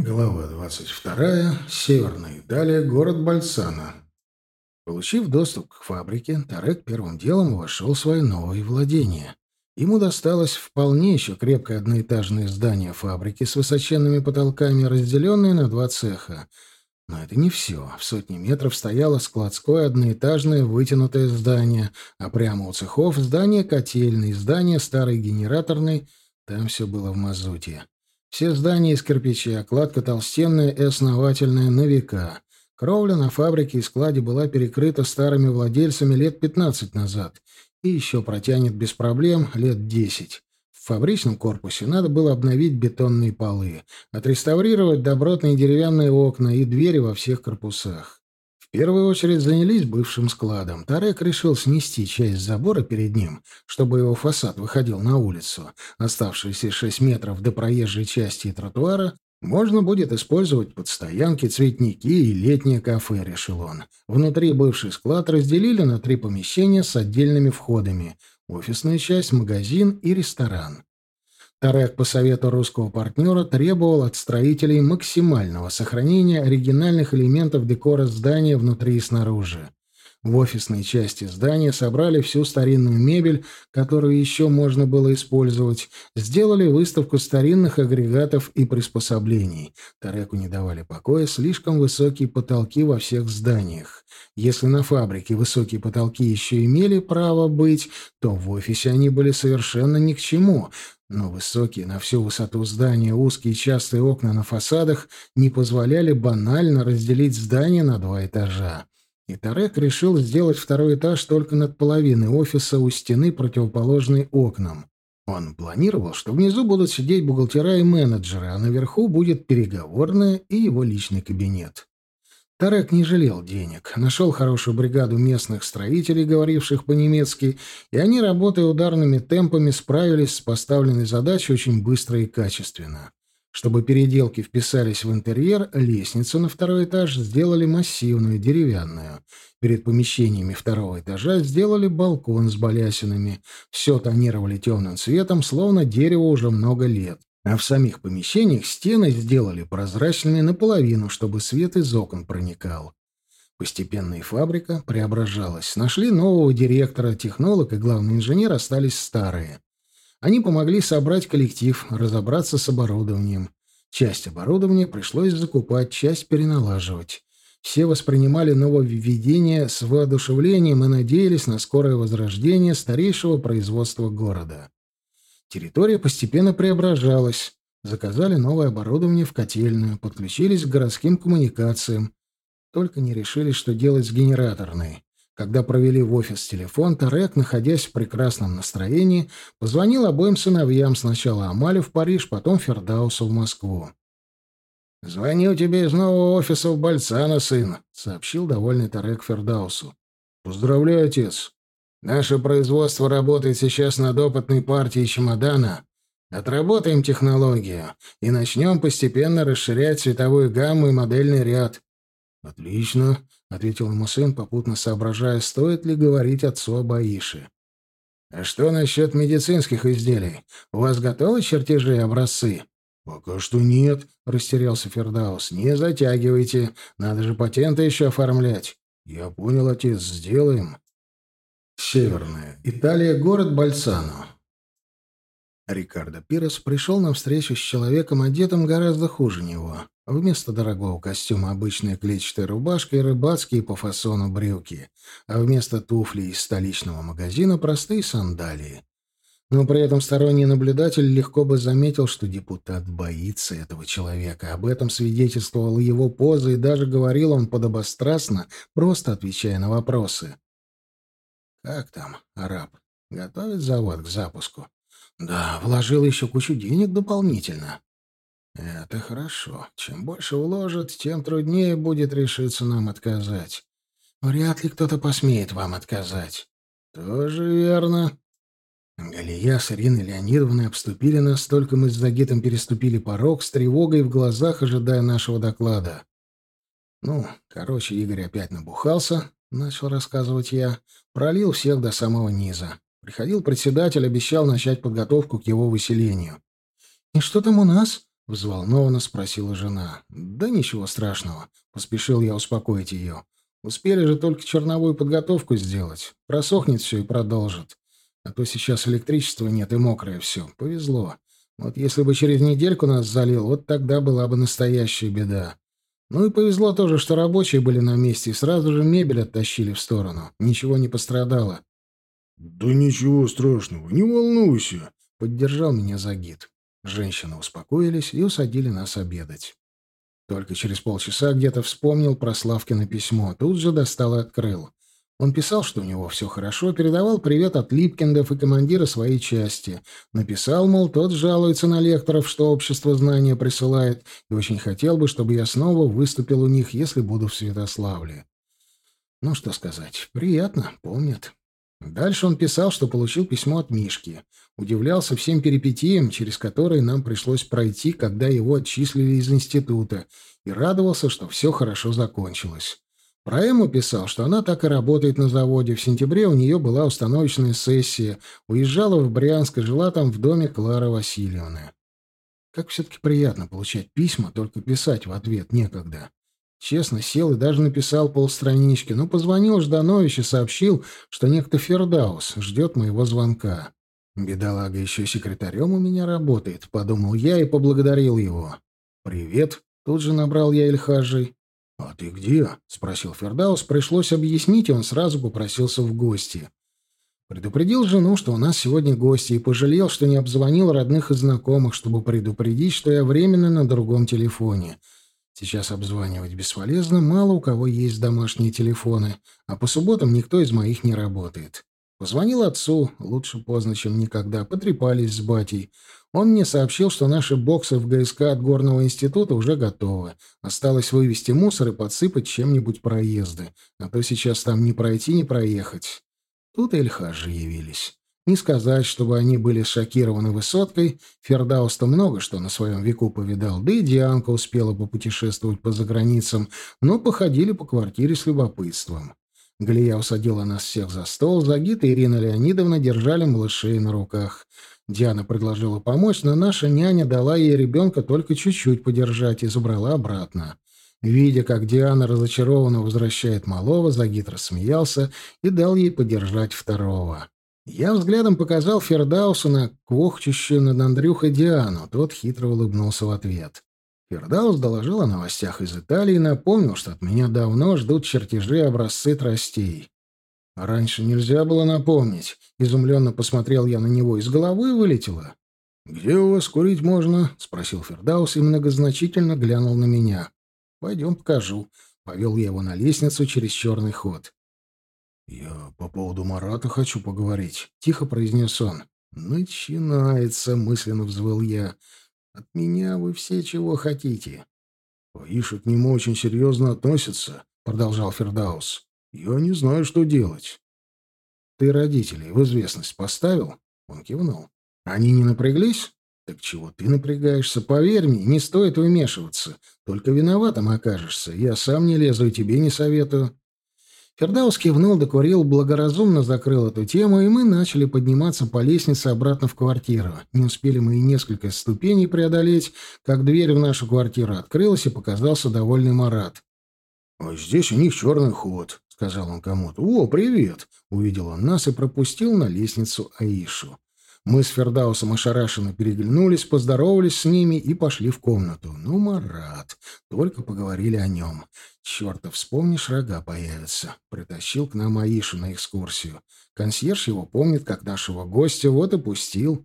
Глава 22. Северная Италия. Город Бальсана. Получив доступ к фабрике, Тарек первым делом вошел в свои новые владения. Ему досталось вполне еще крепкое одноэтажное здание фабрики с высоченными потолками, разделенное на два цеха. Но это не все. В сотни метров стояло складское одноэтажное вытянутое здание, а прямо у цехов здание котельной, здание старой генераторной. Там все было в мазуте. Все здания из кирпича, кладка толстенная и основательная на века. Кровля на фабрике и складе была перекрыта старыми владельцами лет 15 назад и еще протянет без проблем лет 10. В фабричном корпусе надо было обновить бетонные полы, отреставрировать добротные деревянные окна и двери во всех корпусах. В первую очередь занялись бывшим складом. Тарек решил снести часть забора перед ним, чтобы его фасад выходил на улицу. Оставшиеся шесть метров до проезжей части и тротуара можно будет использовать под стоянки, цветники и летнее кафе, решил он. Внутри бывший склад разделили на три помещения с отдельными входами. Офисная часть, магазин и ресторан. Тарек по совету русского партнера требовал от строителей максимального сохранения оригинальных элементов декора здания внутри и снаружи. В офисной части здания собрали всю старинную мебель, которую еще можно было использовать, сделали выставку старинных агрегатов и приспособлений. Тареку не давали покоя слишком высокие потолки во всех зданиях. Если на фабрике высокие потолки еще имели право быть, то в офисе они были совершенно ни к чему, но высокие на всю высоту здания узкие частые окна на фасадах не позволяли банально разделить здание на два этажа. И Тарек решил сделать второй этаж только над половиной офиса у стены, противоположной окнам. Он планировал, что внизу будут сидеть бухгалтера и менеджеры, а наверху будет переговорная и его личный кабинет. Тарек не жалел денег, нашел хорошую бригаду местных строителей, говоривших по-немецки, и они, работая ударными темпами, справились с поставленной задачей очень быстро и качественно. Чтобы переделки вписались в интерьер, лестницу на второй этаж сделали массивную, деревянную. Перед помещениями второго этажа сделали балкон с балясинами. Все тонировали темным цветом, словно дерево уже много лет. А в самих помещениях стены сделали прозрачными наполовину, чтобы свет из окон проникал. Постепенно и фабрика преображалась. Нашли нового директора, технолог и главный инженер остались старые. Они помогли собрать коллектив, разобраться с оборудованием. Часть оборудования пришлось закупать, часть переналаживать. Все воспринимали нововведение с воодушевлением и надеялись на скорое возрождение старейшего производства города. Территория постепенно преображалась. Заказали новое оборудование в котельную, подключились к городским коммуникациям. Только не решили, что делать с генераторной. Когда провели в офис телефон, Тарек, находясь в прекрасном настроении, позвонил обоим сыновьям, сначала Амалю в Париж, потом Фердаусу в Москву. «Звоню тебе из нового офиса в Бальцана, сын», — сообщил довольный Тарек Фердаусу. «Поздравляю, отец. Наше производство работает сейчас над опытной партией чемодана. Отработаем технологию и начнем постепенно расширять цветовую гамму и модельный ряд. «Отлично», — ответил ему сын, попутно соображая, стоит ли говорить отцу об Аише. «А что насчет медицинских изделий? У вас готовы чертежи и образцы?» «Пока что нет», — растерялся Фердаус. «Не затягивайте. Надо же патенты еще оформлять». «Я понял, отец, сделаем». Северная. Италия. Город Бальсано. Рикардо Пирос пришел на встречу с человеком, одетым гораздо хуже него. Вместо дорогого костюма обычная клетчатая рубашка и рыбацкие по фасону брюки, а вместо туфлей из столичного магазина простые сандалии. Но при этом сторонний наблюдатель легко бы заметил, что депутат боится этого человека. Об этом свидетельствовала его поза, и даже говорил он подобострастно, просто отвечая на вопросы. Как там, араб? Готовит завод к запуску? Да, вложил еще кучу денег дополнительно. Это хорошо. Чем больше вложат, тем труднее будет решиться нам отказать. Вряд ли кто-то посмеет вам отказать. Тоже верно. Галия с Ириной Леонидовной обступили нас, только мы с Загитом переступили порог с тревогой в глазах, ожидая нашего доклада. Ну, короче, Игорь опять набухался, — начал рассказывать я, — пролил всех до самого низа. Приходил председатель, обещал начать подготовку к его выселению. — И что там у нас? —— взволнованно спросила жена. «Да ничего страшного», — поспешил я успокоить ее. «Успели же только черновую подготовку сделать. Просохнет все и продолжит. А то сейчас электричества нет и мокрое все. Повезло. Вот если бы через недельку нас залил, вот тогда была бы настоящая беда. Ну и повезло тоже, что рабочие были на месте и сразу же мебель оттащили в сторону. Ничего не пострадало. «Да ничего страшного, не волнуйся», — поддержал меня Загид. Женщины успокоились и усадили нас обедать. Только через полчаса где-то вспомнил про Славкино письмо. Тут же достал и открыл. Он писал, что у него все хорошо, передавал привет от Липкиндов и командира своей части. Написал, мол, тот жалуется на лекторов, что общество знания присылает, и очень хотел бы, чтобы я снова выступил у них, если буду в Святославле. Ну, что сказать, приятно, помнят. Дальше он писал, что получил письмо от Мишки. Удивлялся всем перипетиям, через которые нам пришлось пройти, когда его отчислили из института, и радовался, что все хорошо закончилось. Про Эму писал, что она так и работает на заводе. В сентябре у нее была установочная сессия. Уезжала в Брянск и жила там в доме Клары Васильевны. Как все-таки приятно получать письма, только писать в ответ некогда. Честно, сел и даже написал полстранички, но позвонил Жданович и сообщил, что некто Фердаус ждет моего звонка. «Бедолага еще секретарем у меня работает», — подумал я и поблагодарил его. «Привет», — тут же набрал я Эльхажей. «А ты где?» — спросил Фердаус. Пришлось объяснить, и он сразу попросился в гости. Предупредил жену, что у нас сегодня гости, и пожалел, что не обзвонил родных и знакомых, чтобы предупредить, что я временно на другом телефоне. Сейчас обзванивать бесполезно, мало у кого есть домашние телефоны, а по субботам никто из моих не работает. Позвонил отцу, лучше поздно, чем никогда, потрепались с батей. Он мне сообщил, что наши боксы в ГСК от Горного института уже готовы. Осталось вывести мусор и подсыпать чем-нибудь проезды, а то сейчас там не пройти, не проехать. Тут Эльхажи явились. Не сказать, чтобы они были шокированы высоткой. Фердаус-то много что на своем веку повидал, да и Дианка успела попутешествовать по заграницам, но походили по квартире с любопытством. Галия усадила нас всех за стол, Загита и Ирина Леонидовна держали малышей на руках. Диана предложила помочь, но наша няня дала ей ребенка только чуть-чуть подержать и забрала обратно. Видя, как Диана разочарованно возвращает малого, Загид рассмеялся и дал ей подержать второго. Я взглядом показал Фердаусу на квохчущую над Андрюхой Диану. Тот хитро улыбнулся в ответ. Фердаус доложил о новостях из Италии и напомнил, что от меня давно ждут чертежи и образцы тростей. Раньше нельзя было напомнить. Изумленно посмотрел я на него. Из головы вылетело. «Где у вас курить можно?» — спросил Фердаус и многозначительно глянул на меня. «Пойдем покажу». Повел я его на лестницу через черный ход. «Я по поводу Марата хочу поговорить», — тихо произнес он. «Начинается», — мысленно взвыл я. «От меня вы все чего хотите». «Аиша к нему очень серьезно относится», — продолжал Фердаус. Я не знаю, что делать. Ты родителей в известность поставил? Он кивнул. Они не напряглись? Так чего ты напрягаешься? Поверь мне, не стоит вмешиваться. Только виноватым окажешься. Я сам не лезу и тебе не советую. Фердаус кивнул, докурил, благоразумно закрыл эту тему, и мы начали подниматься по лестнице обратно в квартиру. Не успели мы и несколько ступеней преодолеть, как дверь в нашу квартиру открылась, и показался довольный Марат. «А здесь у них черный ход сказал он кому-то. «О, привет!» — увидел он нас и пропустил на лестницу Аишу. Мы с Фердаусом ошарашенно переглянулись, поздоровались с ними и пошли в комнату. Ну, Марат, только поговорили о нем. Чёрта, вспомнишь, рога появятся. Притащил к нам Аишу на экскурсию. Консьерж его помнит как нашего гостя, вот и пустил.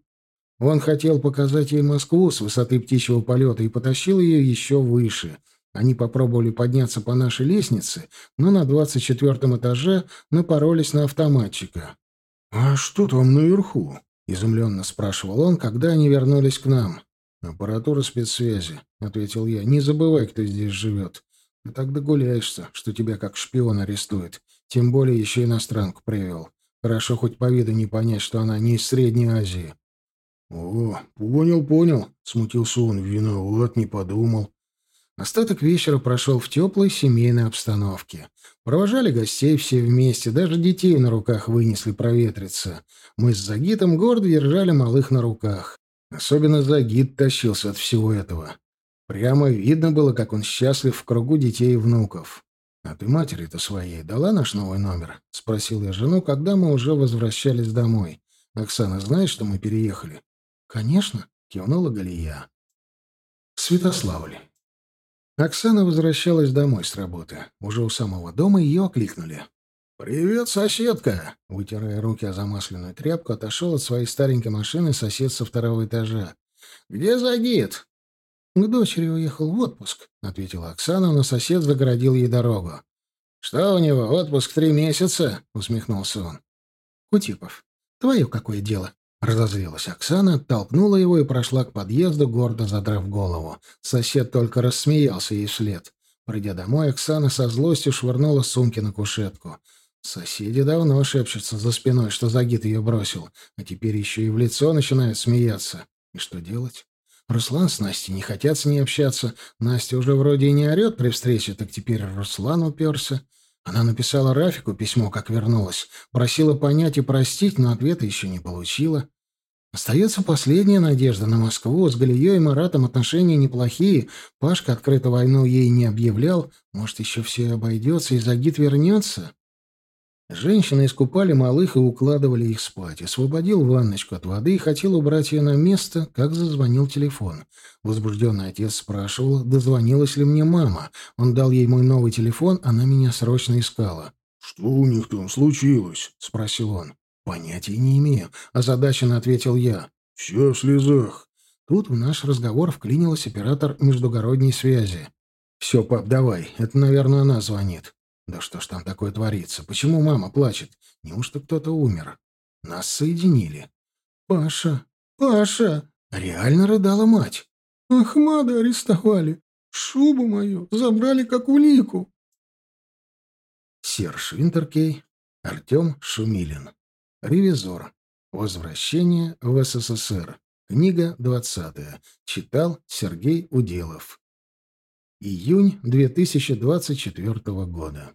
Он хотел показать ей Москву с высоты птичьего полета и потащил ее еще выше — они попробовали подняться по нашей лестнице, но на двадцать четвертом этаже напоролись на автоматчика. «А что там наверху?» — изумленно спрашивал он, когда они вернулись к нам. «Аппаратура спецсвязи», — ответил я. «Не забывай, кто здесь живет. Ты так догуляешься, что тебя как шпион арестуют. Тем более еще иностранку привел. Хорошо хоть по виду не понять, что она не из Средней Азии». «О, понял, понял», — смутился он. «Виноват, не подумал». Остаток вечера прошел в теплой семейной обстановке. Провожали гостей все вместе, даже детей на руках вынесли проветриться. Мы с Загитом гордо держали малых на руках. Особенно Загид тащился от всего этого. Прямо видно было, как он счастлив в кругу детей и внуков. «А ты матери-то своей дала наш новый номер?» — спросил я жену, когда мы уже возвращались домой. «Оксана, знаешь, что мы переехали?» «Конечно», — кивнула Галия. Святославль. Оксана возвращалась домой с работы. Уже у самого дома ее окликнули. «Привет, соседка!» Вытирая руки о замасленную тряпку, отошел от своей старенькой машины сосед со второго этажа. «Где Загид?» «К дочери уехал в отпуск», — ответила Оксана, но сосед загородил ей дорогу. «Что у него, отпуск три месяца?» — усмехнулся он. «Кутипов, твое какое дело?» Разозлилась Оксана, толкнула его и прошла к подъезду, гордо задрав голову. Сосед только рассмеялся ей вслед. Придя домой, Оксана со злостью швырнула сумки на кушетку. Соседи давно шепчутся за спиной, что Загид ее бросил, а теперь еще и в лицо начинают смеяться. И что делать? Руслан с Настей не хотят с ней общаться. Настя уже вроде и не орет при встрече, так теперь Руслан уперся. Она написала Рафику письмо, как вернулась. Просила понять и простить, но ответа еще не получила. Остается последняя надежда на Москву. С Галией и Маратом отношения неплохие. Пашка открыто войну ей не объявлял. Может, еще все обойдется, и Загид вернется? Женщины искупали малых и укладывали их спать. Освободил ванночку от воды и хотел убрать ее на место, как зазвонил телефон. Возбужденный отец спрашивал, дозвонилась ли мне мама. Он дал ей мой новый телефон, она меня срочно искала. «Что у них там случилось?» — спросил он. «Понятия не имею», — озадаченно ответил я. «Все в слезах». Тут в наш разговор вклинилась оператор междугородней связи. «Все, пап, давай. Это, наверное, она звонит». «Да что ж там такое творится? Почему мама плачет? Неужто кто-то умер?» Нас соединили. «Паша! Паша!» Реально рыдала мать. «Ахмада арестовали. Шубу мою забрали как улику». Серж Винтеркей, Артем Шумилин. Ревизор. Возвращение в СССР. Книга 20. Читал Сергей Уделов. Июнь 2024 года.